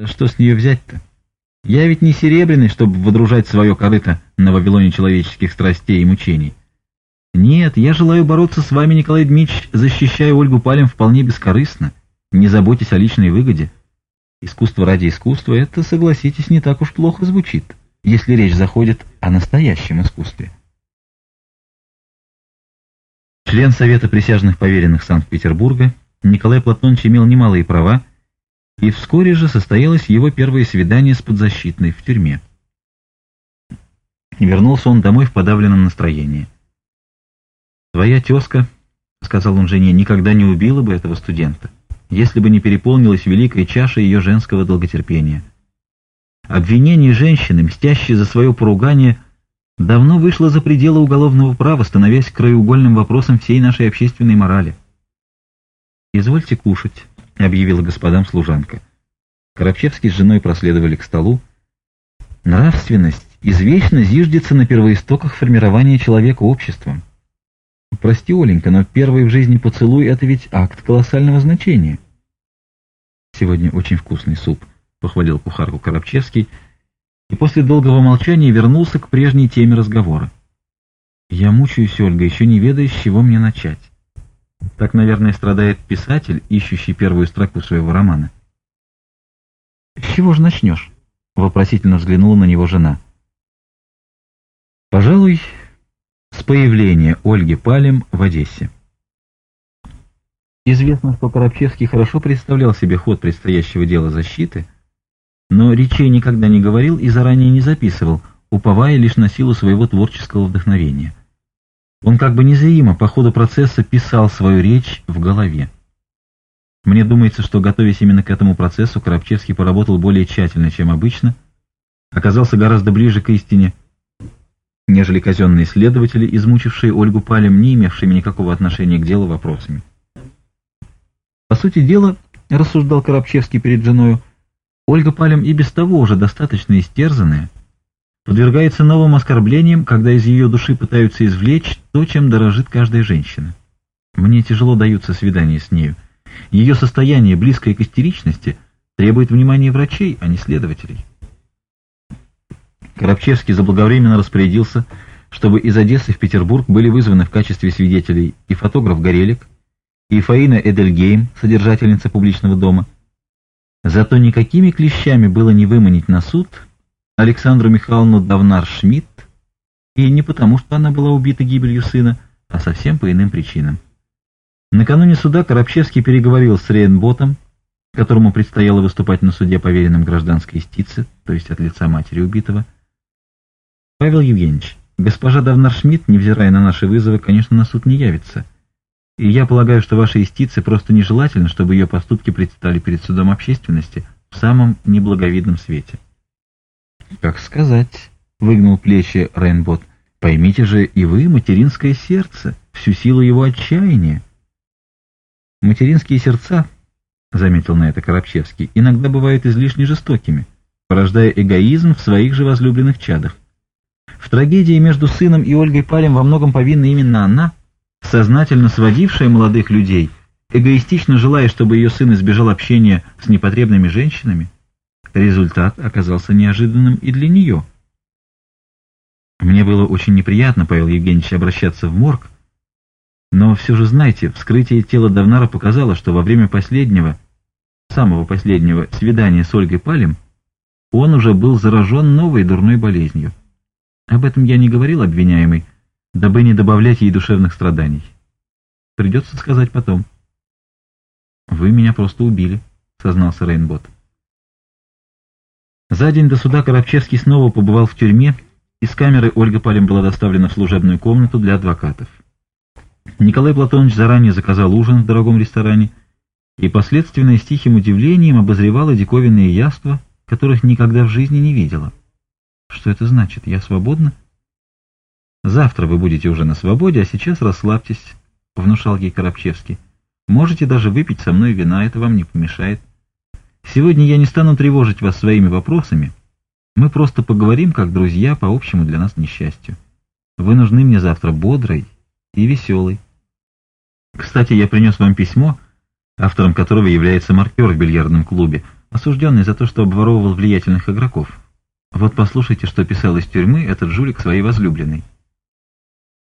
Ну что с нее взять-то? Я ведь не серебряный, чтобы водружать свое корыто на Вавилоне человеческих страстей и мучений. Нет, я желаю бороться с вами, Николай Дмитриевич, защищая Ольгу Палем вполне бескорыстно, не заботясь о личной выгоде. Искусство ради искусства — это, согласитесь, не так уж плохо звучит, если речь заходит о настоящем искусстве. Член Совета присяжных поверенных Санкт-Петербурга Николай Платонович имел немалые права, и вскоре же состоялось его первое свидание с подзащитной в тюрьме. Вернулся он домой в подавленном настроении. «Твоя тезка», — сказал он жене, — «никогда не убила бы этого студента, если бы не переполнилась великая чаша ее женского долготерпения. Обвинение женщины, мстящей за свое поругание, давно вышло за пределы уголовного права, становясь краеугольным вопросом всей нашей общественной морали. «Извольте кушать», — объявила господам служанка. Коробчевский с женой проследовали к столу. «Нравственность извечно зиждется на первоистоках формирования человека обществом. Прости, Оленька, но первый в жизни поцелуй — это ведь акт колоссального значения». «Сегодня очень вкусный суп», — похвалил кухарку Коробчевский, и после долгого молчания вернулся к прежней теме разговора. «Я мучаюсь, Ольга, еще не ведая, с чего мне начать». Так, наверное, страдает писатель, ищущий первую строку своего романа. «С чего же начнешь?» — вопросительно взглянула на него жена. «Пожалуй, с появления Ольги Палем в Одессе». Известно, что Коробчевский хорошо представлял себе ход предстоящего дела защиты, но речей никогда не говорил и заранее не записывал, уповая лишь на силу своего творческого вдохновения. Он как бы незримо по ходу процесса писал свою речь в голове. Мне думается, что, готовясь именно к этому процессу, Коробчевский поработал более тщательно, чем обычно, оказался гораздо ближе к истине, нежели казенные следователи, измучившие Ольгу Палем, не имевшими никакого отношения к делу вопросами. По сути дела, рассуждал Коробчевский перед женою, Ольга Палем и без того уже достаточно истерзанная, подвергается новым оскорблениям, когда из ее души пытаются извлечь то, чем дорожит каждая женщина. Мне тяжело даются свидания с нею. Ее состояние, близкое к истеричности, требует внимания врачей, а не следователей. Коробчевский заблаговременно распорядился, чтобы из Одессы в Петербург были вызваны в качестве свидетелей и фотограф Горелик, и Фаина Эдельгейм, содержательница публичного дома. Зато никакими клещами было не выманить на суд Александру Михайловну Давнар-Шмидт, и не потому, что она была убита гибелью сына, а совсем по иным причинам. Накануне суда Коробчевский переговорил с Рейнботом, которому предстояло выступать на суде поверенным гражданской истицы, то есть от лица матери убитого. Павел Евгеньевич, госпожа Давнар-Шмидт, невзирая на наши вызовы, конечно, на суд не явится. И я полагаю, что вашей истице просто нежелательно, чтобы ее поступки предстали перед судом общественности в самом неблаговидном свете. «Как сказать?» — выгнул плечи Рейнбот. «Поймите же и вы материнское сердце, всю силу его отчаяния». «Материнские сердца», — заметил на это Коробчевский, — «иногда бывают излишне жестокими, порождая эгоизм в своих же возлюбленных чадах. В трагедии между сыном и Ольгой Палем во многом повинна именно она, сознательно сводившая молодых людей, эгоистично желая, чтобы ее сын избежал общения с непотребными женщинами». Результат оказался неожиданным и для нее. Мне было очень неприятно, Павел Евгеньевич, обращаться в морг, но все же знаете, вскрытие тела Давнара показало, что во время последнего, самого последнего, свидания с Ольгой Палем, он уже был заражен новой дурной болезнью. Об этом я не говорил обвиняемый, дабы не добавлять ей душевных страданий. Придется сказать потом. «Вы меня просто убили», — сознался Рейнбот. За день до суда Коробчевский снова побывал в тюрьме. Из камеры Ольга Палем была доставлена в служебную комнату для адвокатов. Николай Платонович заранее заказал ужин в дорогом ресторане и последственно с тихим удивлением обозревала диковинные яства, которых никогда в жизни не видела. Что это значит? Я свободна? Завтра вы будете уже на свободе, а сейчас расслабьтесь, — внушал ей Коробчевский. Можете даже выпить со мной вина, это вам не помешает. Сегодня я не стану тревожить вас своими вопросами. Мы просто поговорим, как друзья, по общему для нас несчастью. Вы нужны мне завтра бодрой и веселой. Кстати, я принес вам письмо, автором которого является маркер в бильярдном клубе, осужденный за то, что обворовывал влиятельных игроков. Вот послушайте, что писал из тюрьмы этот жулик своей возлюбленной.